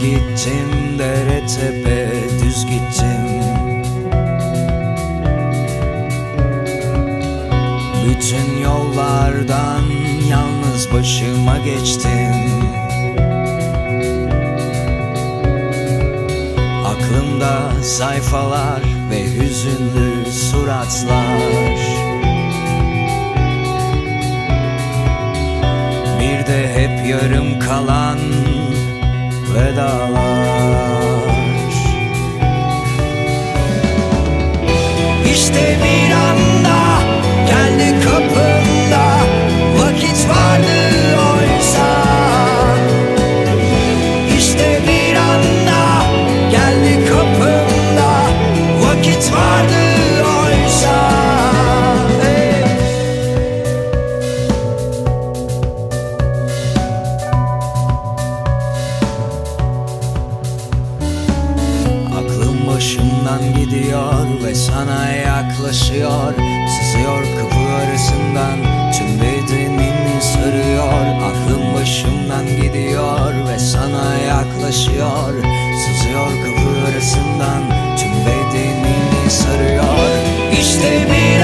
Gittim dere tepe düz gittim. Bütün yollardan yalnız başıma geçtim. Aklımda sayfalar ve hüzünlü suratlar. Bir de hep yarım kalan vedalar. İşte bir başından gidiyor ve sana yaklaşıyor. Sızıyor kapı arasından tüm bedenin sarıyor. Aklım başımdan gidiyor ve sana yaklaşıyor. Sızıyor kapı arasından tüm bedenini sarıyor. İşte bir